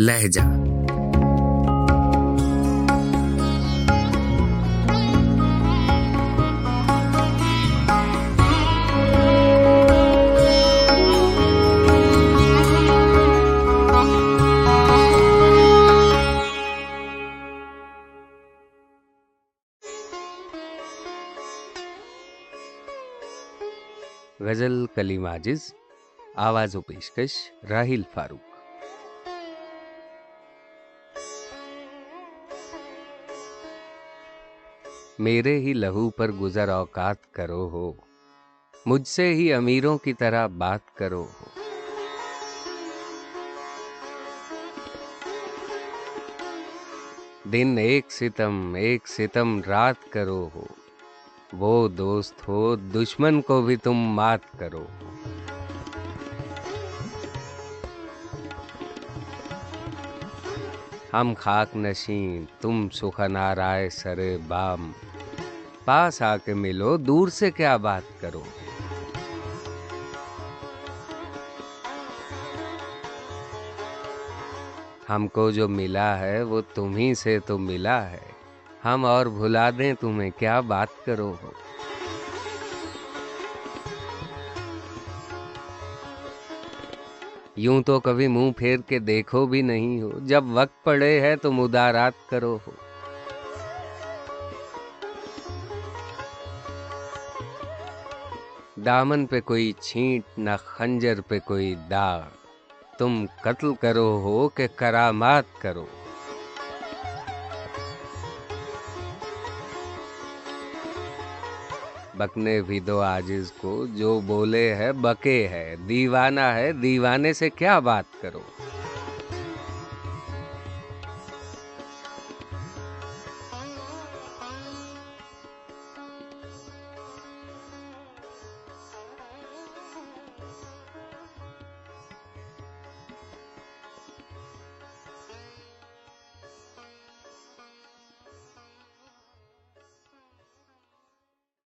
لہجہ۔ غزل کلیم عاجز آواز و پیشکش راہیل فاروق۔ میرے ہی لہو پر گزر اوقات کرو ہو۔ مجھ سے ہی امیروں کی طرح بات کرو ہو۔ دن ایک ستم ایک ستم رات کرو ہو۔ وہ دوست ہو، دشمن کو بھی تم مات کرو ہو۔ ہم خاک نشین، تم سخن آرائے سر بام۔ پاس آ کے ملو، دور سے کیا بات کرو؟ ہم کو جو ملا ہے، وہ تمہیں سے تو ملا ہے۔ ہم اور بھلا دیں تمہیں، کیا بات کرو ہو؟ یوں تو کبھی منہ پھیر کے دیکھو بھی نہیں ہو۔ جب وقت پڑے ہے تو مدارات کرو ہو۔ دامن پہ کوئی چھینٹ، نہ خنجر پہ کوئی داغ۔ تم قتل کرو ہو کہ کرامات کرو۔ بکنے بھی دو عاجز کو، جو بولے ہے بکے ہے۔ دیوانہ ہے، دیوانے سے کیا بات کرو